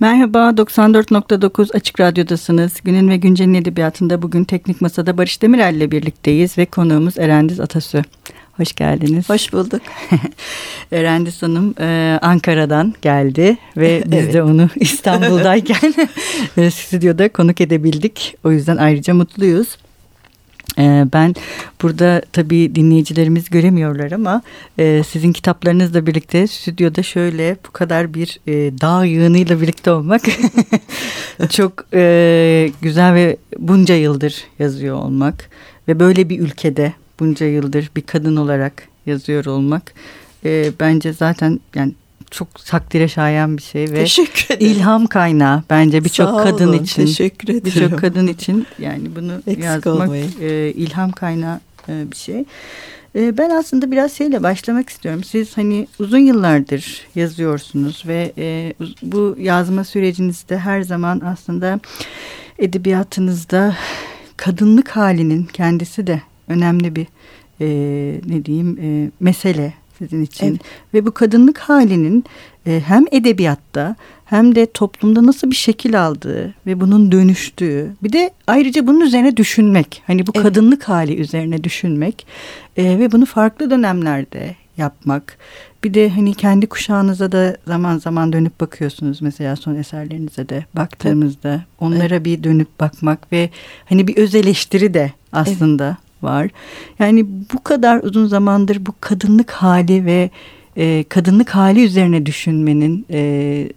Merhaba, 94.9 Açık Radyo'dasınız. Günün ve Güncel'in edebiyatında bugün Teknik Masa'da Barış Demirel ile birlikteyiz ve konuğumuz Erendiz Atasü. Hoş geldiniz. Hoş bulduk. Erendiz Hanım e, Ankara'dan geldi ve biz evet. de onu İstanbul'dayken e, stüdyoda konuk edebildik. O yüzden ayrıca mutluyuz. Ee, ben burada tabii dinleyicilerimiz göremiyorlar ama e, sizin kitaplarınızla birlikte stüdyoda şöyle bu kadar bir e, dağ yığınıyla birlikte olmak çok e, güzel ve bunca yıldır yazıyor olmak ve böyle bir ülkede bunca yıldır bir kadın olarak yazıyor olmak bence zaten yani çok takdire şayan bir şey ve ilham kaynağı bence birçok kadın için. Teşekkür ederim. Birçok kadın için yani bunu Eksik yazmak e, ilham kaynağı e, bir şey. E, ben aslında biraz şeyle başlamak istiyorum. Siz hani uzun yıllardır yazıyorsunuz ve e, bu yazma sürecinizde her zaman aslında edebiyatınızda kadınlık halinin kendisi de önemli bir e, ne diyeyim e, mesele sizin için. Evet. Ve bu kadınlık halinin e, hem edebiyatta hem de toplumda nasıl bir şekil aldığı ve bunun dönüştüğü bir de ayrıca bunun üzerine düşünmek hani bu evet. kadınlık hali üzerine düşünmek e, ve bunu farklı dönemlerde yapmak bir de hani kendi kuşağınıza da zaman zaman dönüp bakıyorsunuz mesela son eserlerinize de baktığımızda onlara evet. bir dönüp bakmak ve hani bir öz eleştiri de aslında evet var. Yani bu kadar uzun zamandır bu kadınlık hali ve e, kadınlık hali üzerine düşünmenin e,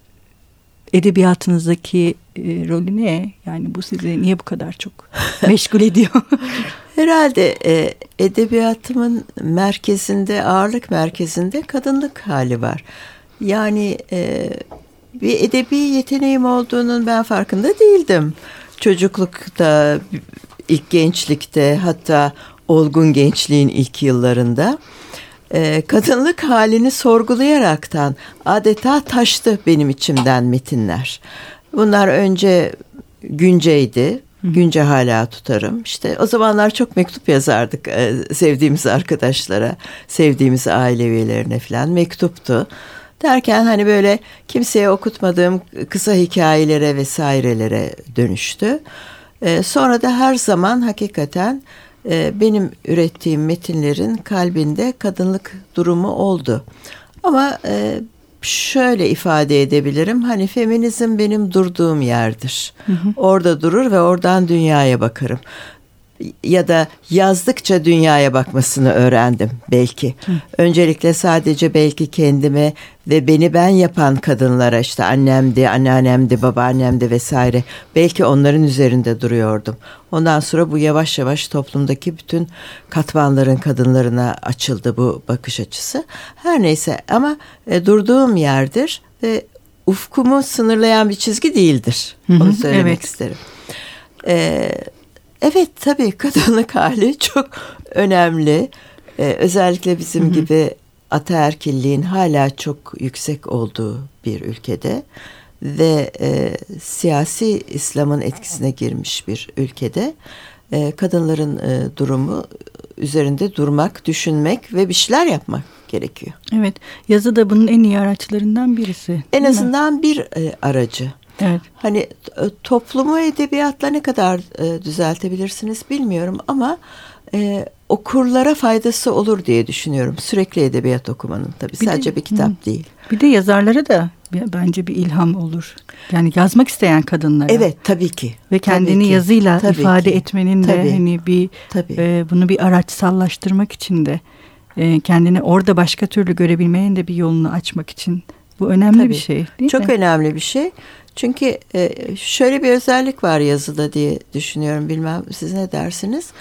edebiyatınızdaki e, rolü ne? Yani bu sizi niye bu kadar çok meşgul ediyor? Herhalde e, edebiyatımın merkezinde, ağırlık merkezinde kadınlık hali var. Yani e, bir edebi yeteneğim olduğunun ben farkında değildim. Çocuklukta, ilk gençlikte hatta olgun gençliğin ilk yıllarında e, kadınlık halini sorgulayaraktan adeta taştı benim içimden metinler. Bunlar önce günceydi. Günce hala tutarım. İşte o zamanlar çok mektup yazardık e, sevdiğimiz arkadaşlara, sevdiğimiz aile üyelerine falan mektuptu. Derken hani böyle kimseye okutmadığım kısa hikayelere vesairelere dönüştü. E, sonra da her zaman hakikaten e, benim ürettiğim metinlerin kalbinde kadınlık durumu oldu. Ama e, şöyle ifade edebilirim. Hani feminizm benim durduğum yerdir. Hı hı. Orada durur ve oradan dünyaya bakarım ya da yazdıkça dünyaya bakmasını öğrendim belki. Hı. Öncelikle sadece belki kendime ve beni ben yapan kadınlara işte annemdi, anneannemdi, babaannemdi vesaire belki onların üzerinde duruyordum. Ondan sonra bu yavaş yavaş toplumdaki bütün katmanların kadınlarına açıldı bu bakış açısı. Her neyse ama e, durduğum yerdir ve ufkumu sınırlayan bir çizgi değildir. Onu söylemek evet. isterim. Evet Evet tabii kadınlık hali çok önemli. Ee, özellikle bizim hı hı. gibi ataerkilliğin hala çok yüksek olduğu bir ülkede ve e, siyasi İslam'ın etkisine girmiş bir ülkede e, kadınların e, durumu üzerinde durmak, düşünmek ve bir şeyler yapmak gerekiyor. Evet, yazı da bunun en iyi araçlarından birisi. En azından mi? bir e, aracı. Evet. Hani e, toplumu edebiyatla ne kadar e, düzeltebilirsiniz bilmiyorum ama e, okurlara faydası olur diye düşünüyorum. Sürekli edebiyat okumanın tabii bir sadece de, bir kitap hı. değil. Bir de yazarlara da bence bir ilham olur. Yani yazmak isteyen kadınlara. Evet tabii ki. Ve kendini tabii ki. yazıyla tabii ifade ki. etmenin tabii. de hani bir tabii. E, bunu bir araçsallaştırmak için de e, kendini orada başka türlü görebilmenin de bir yolunu açmak için bu önemli tabii. bir şey değil Çok mi? önemli bir şey. Çünkü e, şöyle bir özellik var yazıda diye düşünüyorum. Bilmem siz ne dersiniz?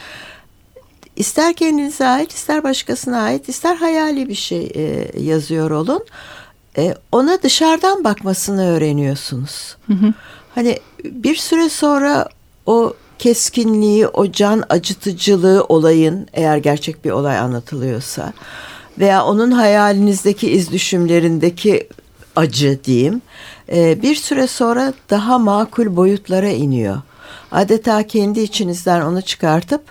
İster kendinize ait, ister başkasına ait, ister hayali bir şey e, yazıyor olun. E, ona dışarıdan bakmasını öğreniyorsunuz. Hı hı. Hani bir süre sonra o keskinliği, o can acıtıcılığı olayın eğer gerçek bir olay anlatılıyorsa veya onun hayalinizdeki iz düşümlerindeki acı diyeyim e, bir süre sonra daha makul boyutlara iniyor. Adeta kendi içinizden onu çıkartıp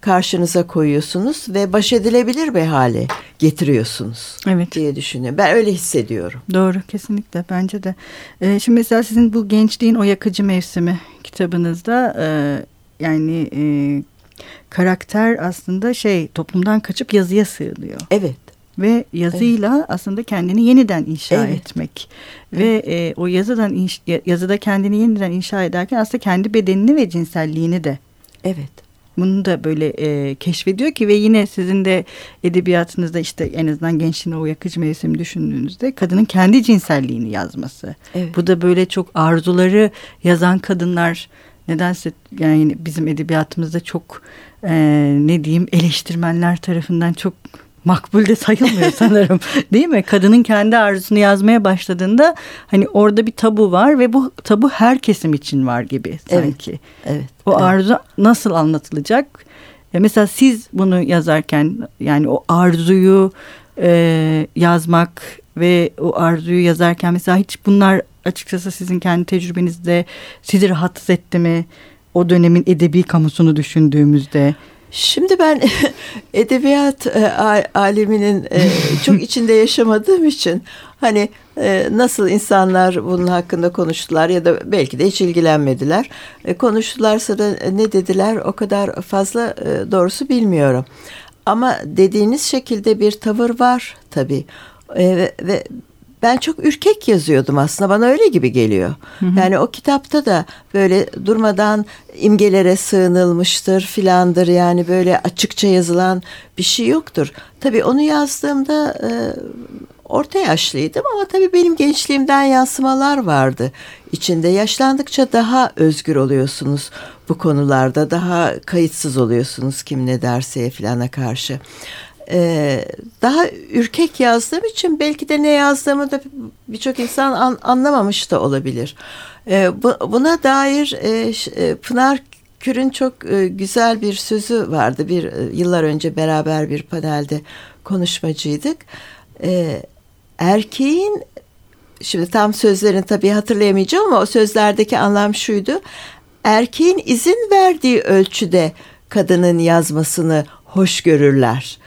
karşınıza koyuyorsunuz ve baş edilebilir bir hale getiriyorsunuz evet. diye düşünüyorum. Ben öyle hissediyorum. Doğru kesinlikle bence de. Ee, şimdi mesela sizin bu gençliğin o yakıcı mevsimi kitabınızda e, yani e, karakter aslında şey toplumdan kaçıp yazıya sığınıyor. Evet ve yazıyla evet. aslında kendini yeniden inşa evet. etmek evet. ve e, o yazıdan inş, yazıda kendini yeniden inşa ederken aslında kendi bedenini ve cinselliğini de evet bunu da böyle e, keşfediyor ki ve yine sizin de edebiyatınızda işte en azından gençliğin o yakıcı mevsimi düşündüğünüzde kadının kendi cinselliğini yazması. Evet. Bu da böyle çok arzuları yazan kadınlar nedense yani bizim edebiyatımızda çok e, ne diyeyim eleştirmenler tarafından çok makbul de sayılmıyor sanırım. Değil mi? Kadının kendi arzusunu yazmaya başladığında hani orada bir tabu var ve bu tabu her kesim için var gibi sanki. Evet. evet o evet. arzu nasıl anlatılacak? E mesela siz bunu yazarken yani o arzuyu e, yazmak ve o arzuyu yazarken mesela hiç bunlar açıkçası sizin kendi tecrübenizde sizi rahatsız etti mi? O dönemin edebi kamusunu düşündüğümüzde. Şimdi ben edebiyat e, aleminin e, çok içinde yaşamadığım için hani e, nasıl insanlar bunun hakkında konuştular ya da belki de hiç ilgilenmediler. Konuştularsa da ne dediler o kadar fazla doğrusu bilmiyorum. Ama dediğiniz şekilde bir tavır var tabii. Ve, ve ben çok ürkek yazıyordum aslında bana öyle gibi geliyor. Hı hı. Yani o kitapta da böyle durmadan imgelere sığınılmıştır filandır yani böyle açıkça yazılan bir şey yoktur. Tabii onu yazdığımda e, orta yaşlıydım ama tabii benim gençliğimden yansımalar vardı içinde. Yaşlandıkça daha özgür oluyorsunuz bu konularda daha kayıtsız oluyorsunuz kim ne derse filana karşı e, daha ürkek yazdığım için belki de ne yazdığımı da birçok insan an, anlamamış da olabilir. E, bu, buna dair e, e, Pınar Kür'ün çok e, güzel bir sözü vardı. Bir e, yıllar önce beraber bir panelde konuşmacıydık. E, erkeğin şimdi tam sözlerini tabii hatırlayamayacağım ama o sözlerdeki anlam şuydu. Erkeğin izin verdiği ölçüde kadının yazmasını hoş görürler.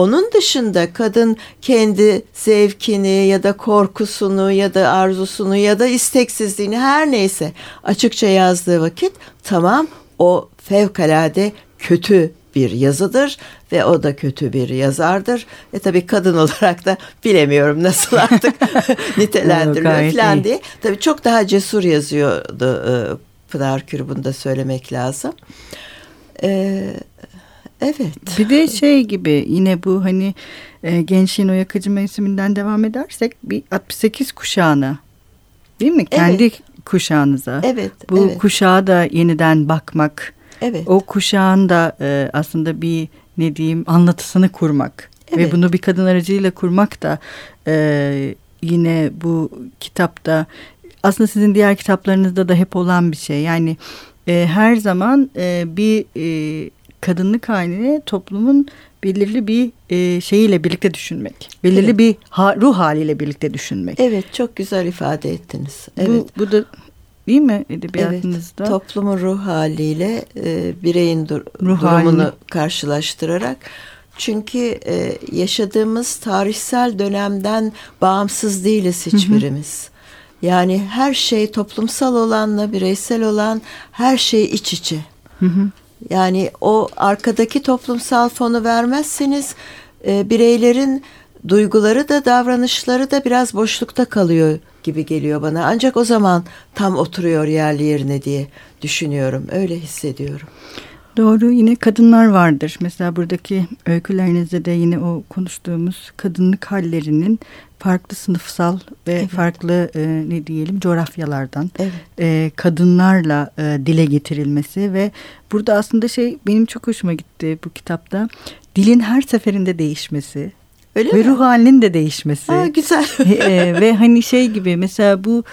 Onun dışında kadın kendi zevkini ya da korkusunu ya da arzusunu ya da isteksizliğini her neyse açıkça yazdığı vakit tamam o fevkalade kötü bir yazıdır ve o da kötü bir yazardır. E tabii kadın olarak da bilemiyorum nasıl artık nitelendirme falan diye. Tabii çok daha cesur yazıyordu e, Pınar Kür bunu da söylemek lazım. Ee, Evet. Bir de şey gibi yine bu hani e, gençliğin o yakıcı mevsiminden devam edersek bir 68 kuşağına değil mi? Evet. Kendi kuşağınıza. Evet. Bu evet. kuşağa da yeniden bakmak. Evet. O kuşağın da e, aslında bir ne diyeyim anlatısını kurmak. Evet. Ve bunu bir kadın aracıyla kurmak da e, yine bu kitapta aslında sizin diğer kitaplarınızda da hep olan bir şey. Yani e, her zaman e, bir e, kadınlık halini toplumun belirli bir e, şeyiyle birlikte düşünmek. Belirli evet. bir ha, ruh haliyle birlikte düşünmek. Evet çok güzel ifade ettiniz. Evet. Bu, bu da değil mi edebiyatınızda? Evet, toplumun ruh haliyle e, bireyin dur ruh durumunu halini. karşılaştırarak. Çünkü e, yaşadığımız tarihsel dönemden bağımsız değiliz hiçbirimiz. Hı hı. Yani her şey toplumsal olanla bireysel olan her şey iç içe. Hı hı. Yani o arkadaki toplumsal fonu vermezseniz e, bireylerin duyguları da davranışları da biraz boşlukta kalıyor gibi geliyor bana. Ancak o zaman tam oturuyor yerli yerine diye düşünüyorum. Öyle hissediyorum. Doğru yine kadınlar vardır. Mesela buradaki öykülerinizde de yine o konuştuğumuz kadınlık hallerinin farklı sınıfsal ve evet. farklı e, ne diyelim coğrafyalardan evet. e, kadınlarla e, dile getirilmesi ve burada aslında şey benim çok hoşuma gitti bu kitapta dilin her seferinde değişmesi. Öyle ve mi? ruh halinin de değişmesi. Aa, güzel. e, ve hani şey gibi mesela bu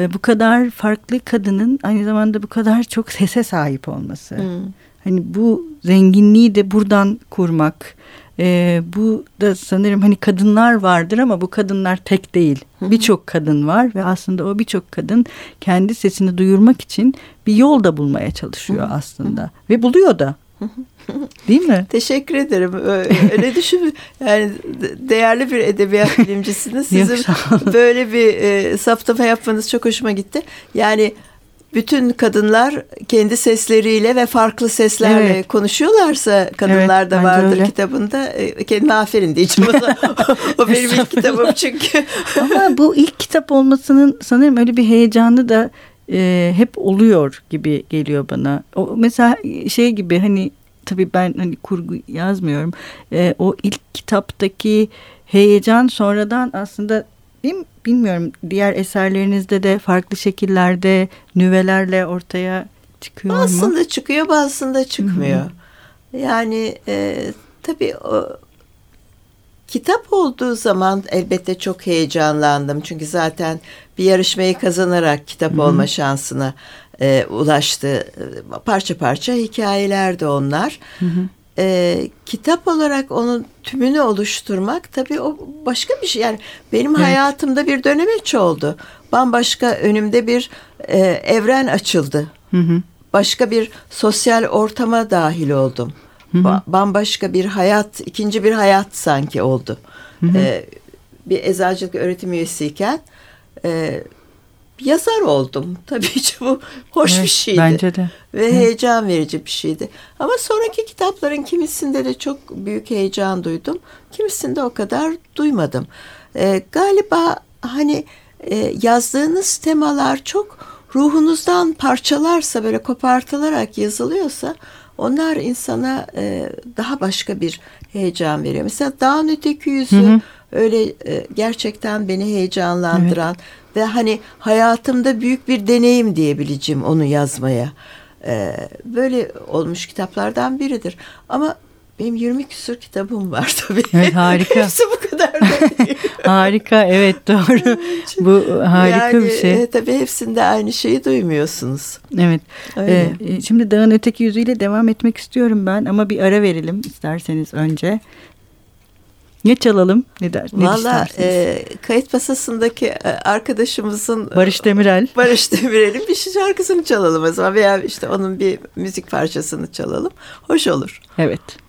e, bu kadar farklı kadının aynı zamanda bu kadar çok sese sahip olması. Hmm. Hani bu zenginliği de buradan kurmak. E, bu da sanırım hani kadınlar vardır ama bu kadınlar tek değil. Birçok kadın var ve aslında o birçok kadın kendi sesini duyurmak için bir yol da bulmaya çalışıyor aslında. Ve buluyor da. Değil mi? Teşekkür ederim. Öyle düşün. Yani değerli bir edebiyat bilimcisiniz. Sizin böyle bir e, saptama yapmanız çok hoşuma gitti. Yani bütün kadınlar kendi sesleriyle ve farklı seslerle evet. konuşuyorlarsa kadınlar evet, da vardır öyle. kitabında. E, kendime aferin diyeceğim. O, o benim ilk kitabım çünkü. Ama bu ilk kitap olmasının sanırım öyle bir heyecanı da e, hep oluyor gibi geliyor bana. O mesela şey gibi hani tabii ben hani kurgu yazmıyorum. E, o ilk kitaptaki heyecan sonradan aslında değil mi? bilmiyorum diğer eserlerinizde de farklı şekillerde nüvelerle ortaya çıkıyor bazısında mu? Bazısında çıkıyor bazısında çıkmıyor. Hı-hı. Yani e, tabii o kitap olduğu zaman elbette çok heyecanlandım. Çünkü zaten bir yarışmayı kazanarak kitap Hı-hı. olma şansına e, ulaştı. Parça parça hikayeler de onlar. Hı hı. E, kitap olarak onun tümünü oluşturmak tabii o başka bir şey. Yani benim evet. hayatımda bir dönemeç oldu. Bambaşka önümde bir e, evren açıldı. Hı hı. Başka bir sosyal ortama dahil oldum. Hı hı. Bambaşka bir hayat, ikinci bir hayat sanki oldu. Hı hı. E, bir eczacılık öğretim üyesiyken e, yazar oldum. Tabii ki bu hoş evet, bir şeydi. Bence de. Ve Hı. heyecan verici bir şeydi. Ama sonraki kitapların kimisinde de çok büyük heyecan duydum. Kimisinde o kadar duymadım. Ee, galiba hani e, yazdığınız temalar çok ruhunuzdan parçalarsa böyle kopartılarak yazılıyorsa onlar insana e, daha başka bir heyecan veriyor. Mesela dağın öteki yüzü hı hı. Öyle e, gerçekten beni heyecanlandıran evet ve hani hayatımda büyük bir deneyim diyebileceğim onu yazmaya. Ee, böyle olmuş kitaplardan biridir. Ama benim 20 küsur kitabım var tabii. Evet harika. Hepsi bu kadar da harika evet doğru. bu harika yani, bir şey. E, tabii hepsinde aynı şeyi duymuyorsunuz. Evet. Ee, şimdi dağın öteki yüzüyle devam etmek istiyorum ben ama bir ara verelim isterseniz önce. Ne çalalım? Ne der? Ne Valla e, kayıt masasındaki e, arkadaşımızın Barış Demirel. Barış Demirel'in bir şarkısını çalalım o zaman veya işte onun bir müzik parçasını çalalım. Hoş olur. Evet.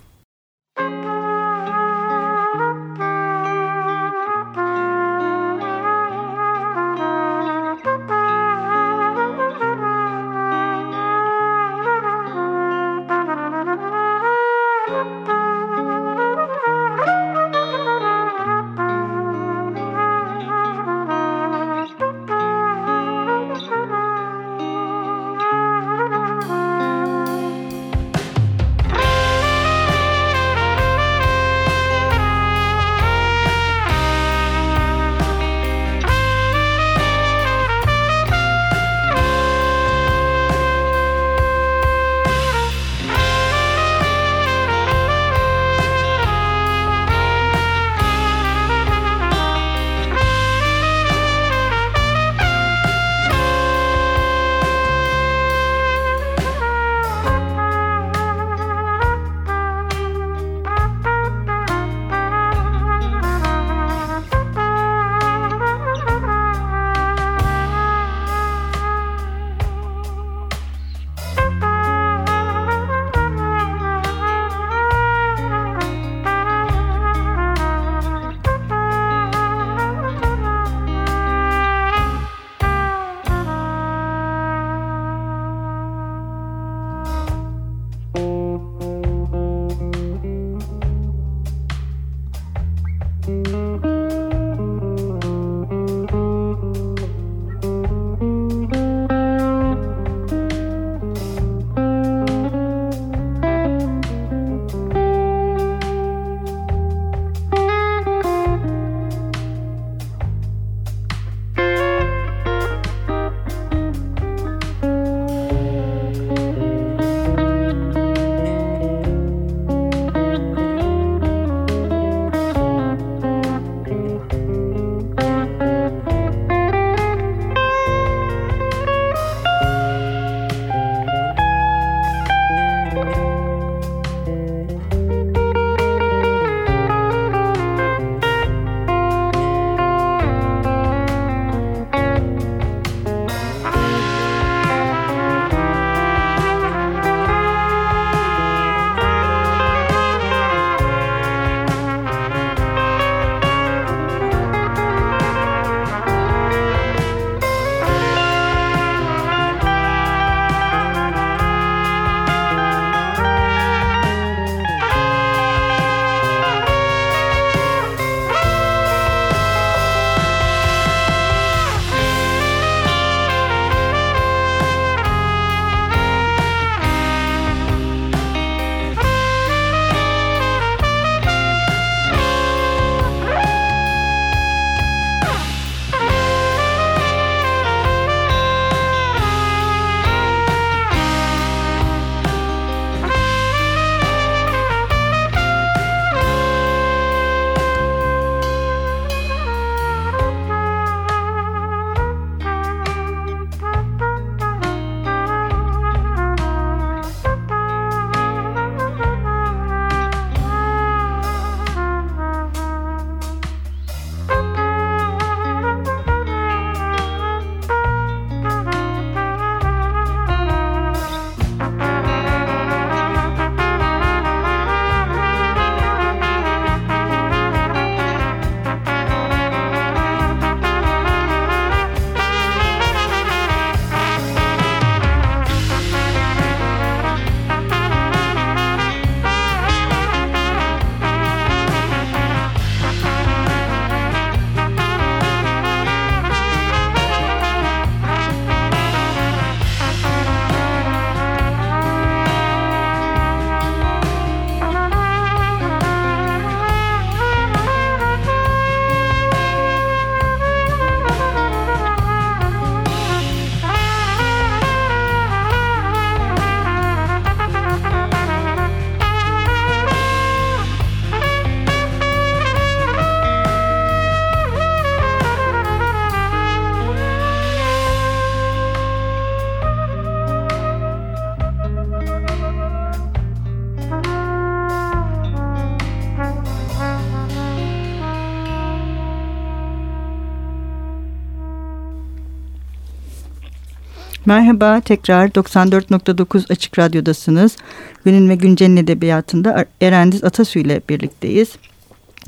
Merhaba tekrar 94.9 Açık Radyo'dasınız. Günün ve Güncel'in edebiyatında Erendiz Atasu ile birlikteyiz.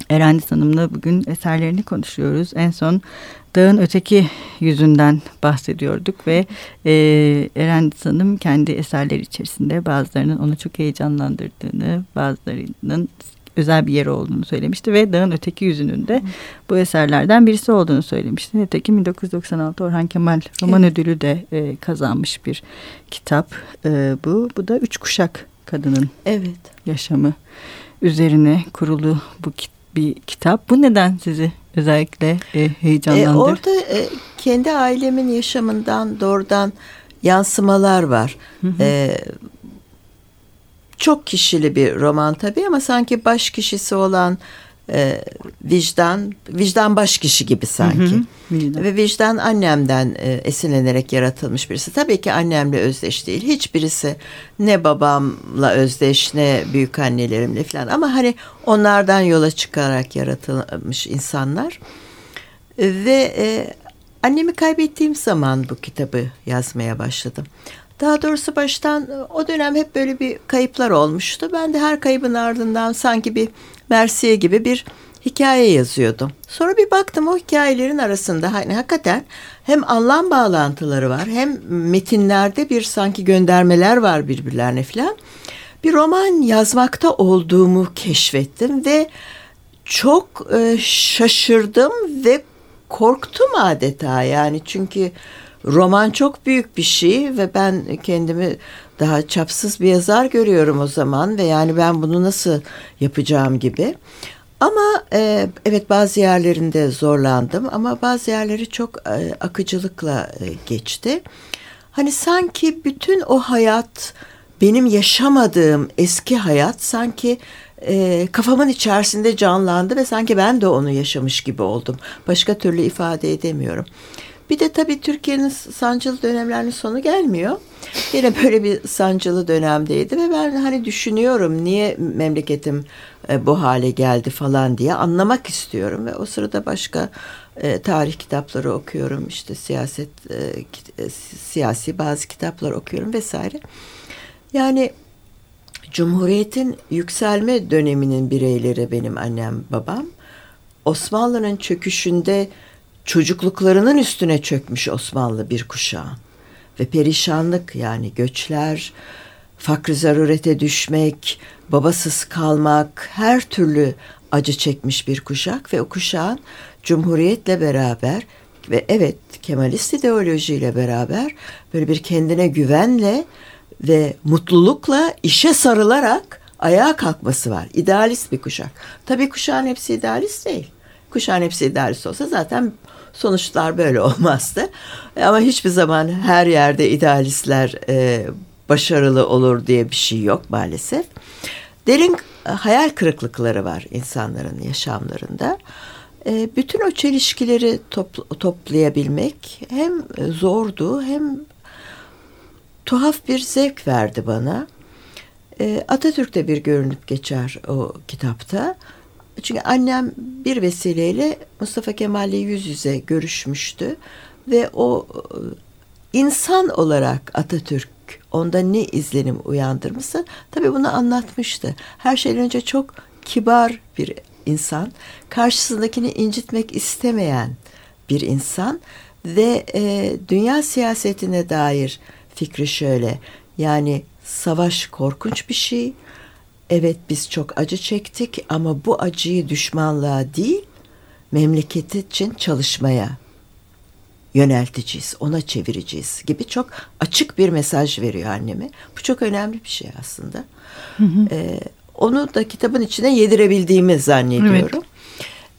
Erendiz Hanım'la bugün eserlerini konuşuyoruz. En son Dağın Öteki Yüzünden bahsediyorduk ve e, Erendiz Hanım kendi eserleri içerisinde bazılarının onu çok heyecanlandırdığını, bazılarının özel bir yeri olduğunu söylemişti ve Dağın Öteki Yüzünün de bu eserlerden birisi olduğunu söylemişti. Nitekim 1996 Orhan Kemal Roman evet. Ödülü de e, kazanmış bir kitap e, bu. Bu da Üç Kuşak Kadının evet. yaşamı üzerine kurulu bu bir kitap. Bu neden sizi özellikle e, heyecanlandırdı? E, orada e, kendi ailemin yaşamından doğrudan yansımalar var. Hı hı. E, çok kişili bir roman tabii ama sanki baş kişisi olan e, vicdan, vicdan baş kişi gibi sanki. Hı hı, Ve vicdan annemden e, esinlenerek yaratılmış birisi. Tabii ki annemle özdeş değil. Hiçbirisi ne babamla özdeş ne büyük annelerimle falan. Ama hani onlardan yola çıkarak yaratılmış insanlar. Ve e, annemi kaybettiğim zaman bu kitabı yazmaya başladım. Daha doğrusu baştan o dönem hep böyle bir kayıplar olmuştu. Ben de her kaybın ardından sanki bir Mersiye gibi bir hikaye yazıyordum. Sonra bir baktım o hikayelerin arasında hani hakikaten hem anlam bağlantıları var hem metinlerde bir sanki göndermeler var birbirlerine falan. Bir roman yazmakta olduğumu keşfettim ve çok e, şaşırdım ve korktum adeta yani çünkü roman çok büyük bir şey ve ben kendimi daha çapsız bir yazar görüyorum o zaman ve yani ben bunu nasıl yapacağım gibi. Ama e, evet bazı yerlerinde zorlandım ama bazı yerleri çok e, akıcılıkla e, geçti. Hani sanki bütün o hayat benim yaşamadığım eski hayat sanki e, kafamın içerisinde canlandı ve sanki ben de onu yaşamış gibi oldum. Başka türlü ifade edemiyorum. Bir de tabii Türkiye'nin sancılı dönemlerinin sonu gelmiyor. Yine böyle bir sancılı dönemdeydi ve ben hani düşünüyorum niye memleketim e, bu hale geldi falan diye anlamak istiyorum ve o sırada başka e, tarih kitapları okuyorum işte siyaset e, siyasi bazı kitaplar okuyorum vesaire. Yani Cumhuriyet'in yükselme döneminin bireyleri benim annem babam. Osmanlı'nın çöküşünde çocukluklarının üstüne çökmüş Osmanlı bir kuşağın. Ve perişanlık yani göçler, fakr zarurete düşmek, babasız kalmak, her türlü acı çekmiş bir kuşak ve o kuşağın Cumhuriyet'le beraber ve evet Kemalist ideolojiyle beraber böyle bir kendine güvenle ve mutlulukla işe sarılarak ayağa kalkması var. İdealist bir kuşak. Tabii kuşağın hepsi idealist değil. Kuşağın hepsi idealist olsa zaten sonuçlar böyle olmazdı. Ama hiçbir zaman her yerde idealistler e, başarılı olur diye bir şey yok maalesef. Derin hayal kırıklıkları var insanların yaşamlarında. E, bütün o çelişkileri topl toplayabilmek hem zordu hem tuhaf bir zevk verdi bana. E, Atatürk'te bir görünüp geçer o kitapta. Çünkü annem bir vesileyle Mustafa Kemal'le yüz yüze görüşmüştü ve o e, insan olarak Atatürk onda ne izlenim uyandırmışsa tabii bunu anlatmıştı. Her şeyden önce çok kibar bir insan, karşısındakini incitmek istemeyen bir insan ve e, dünya siyasetine dair fikri şöyle. Yani savaş korkunç bir şey Evet biz çok acı çektik ama bu acıyı düşmanlığa değil memleketi için çalışmaya yönelteceğiz, ona çevireceğiz gibi çok açık bir mesaj veriyor anneme. Bu çok önemli bir şey aslında. Hı hı. Ee, onu da kitabın içine yedirebildiğimi zannediyorum. Evet.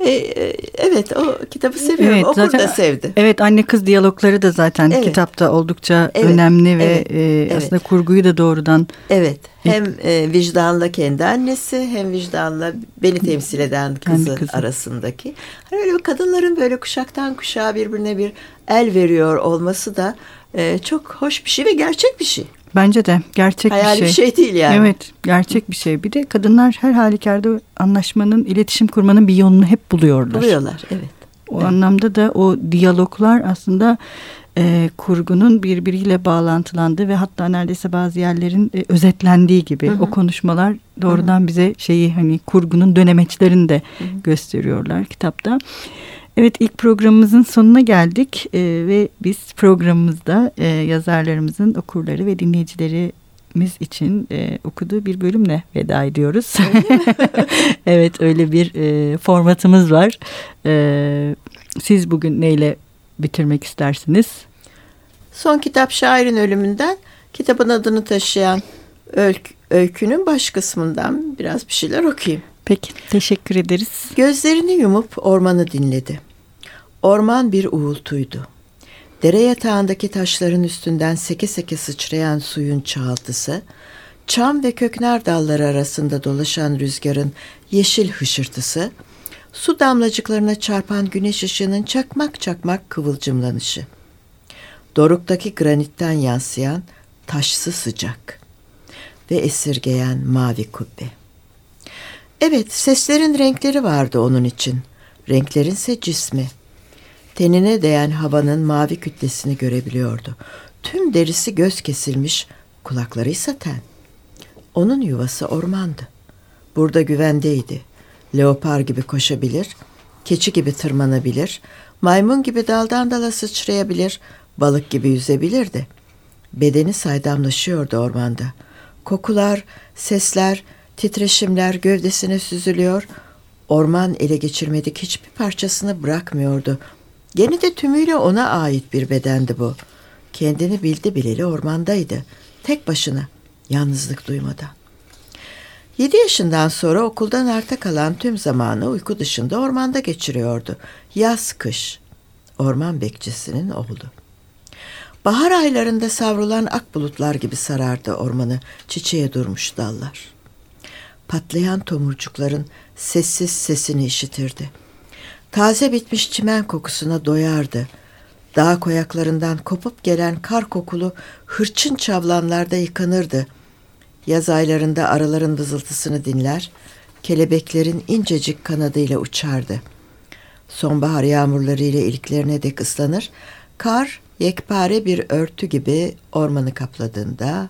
E, e, evet o kitabı seviyorum. Evet, Okur zaten, da sevdi. Evet anne kız diyalogları da zaten evet. kitapta oldukça evet, önemli ve evet, e, evet. aslında kurguyu da doğrudan. Evet hem e, vicdanla kendi annesi hem vicdanla beni temsil eden kızı, kızı. arasındaki. Hani öyle kadınların böyle kuşaktan kuşağa birbirine bir el veriyor olması da e, çok hoş bir şey ve gerçek bir şey. Bence de gerçek Hayal bir şey. bir şey değil yani. Evet gerçek bir şey. Bir de kadınlar her halükarda anlaşmanın, iletişim kurmanın bir yolunu hep buluyorlar. Buluyorlar evet. O evet. anlamda da o diyaloglar aslında e, kurgunun birbiriyle bağlantılandığı ve hatta neredeyse bazı yerlerin e, özetlendiği gibi hı hı. o konuşmalar doğrudan hı hı. bize şeyi hani kurgunun dönemeçlerini de hı hı. gösteriyorlar kitapta. Evet ilk programımızın sonuna geldik e, ve biz programımızda e, yazarlarımızın okurları ve dinleyicilerimiz için e, okuduğu bir bölümle veda ediyoruz. evet öyle bir e, formatımız var. E, siz bugün neyle bitirmek istersiniz? Son kitap şairin ölümünden kitabın adını taşıyan öykü, öykünün baş kısmından biraz bir şeyler okuyayım. Peki teşekkür ederiz. Gözlerini yumup ormanı dinledi. Orman bir uğultuydu. Dere yatağındaki taşların üstünden seke seke sıçrayan suyun çağıltısı, çam ve köknar dalları arasında dolaşan rüzgarın yeşil hışırtısı, su damlacıklarına çarpan güneş ışığının çakmak çakmak kıvılcımlanışı. Doruktaki granitten yansıyan taşsı sıcak ve esirgeyen mavi kubbe. Evet, seslerin renkleri vardı onun için. Renklerinse cismi. Tenine değen havanın mavi kütlesini görebiliyordu. Tüm derisi göz kesilmiş, kulakları ise ten. Onun yuvası ormandı. Burada güvendeydi. Leopar gibi koşabilir, keçi gibi tırmanabilir, maymun gibi daldan dala sıçrayabilir, balık gibi yüzebilirdi. Bedeni saydamlaşıyordu ormanda. Kokular, sesler, titreşimler gövdesine süzülüyor. Orman ele geçirmedik hiçbir parçasını bırakmıyordu. Gene de tümüyle ona ait bir bedendi bu. Kendini bildi bileli ormandaydı. Tek başına, yalnızlık duymadan. Yedi yaşından sonra okuldan arta kalan tüm zamanı uyku dışında ormanda geçiriyordu. Yaz kış. Orman bekçisinin oğlu. Bahar aylarında savrulan ak bulutlar gibi sarardı ormanı çiçeğe durmuş dallar. Patlayan tomurcukların sessiz sesini işitirdi. Taze bitmiş çimen kokusuna doyardı. Dağ koyaklarından kopup gelen kar kokulu hırçın çavlanlarda yıkanırdı. Yaz aylarında araların vızıltısını dinler, kelebeklerin incecik kanadıyla uçardı. Sonbahar yağmurları ile iliklerine dek ıslanır, kar yekpare bir örtü gibi ormanı kapladığında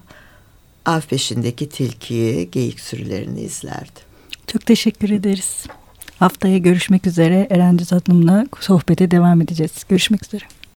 av peşindeki tilkiyi, geyik sürülerini izlerdi. Çok teşekkür ederiz. Haftaya görüşmek üzere Eren Düz Hanım'la sohbete devam edeceğiz. Görüşmek üzere.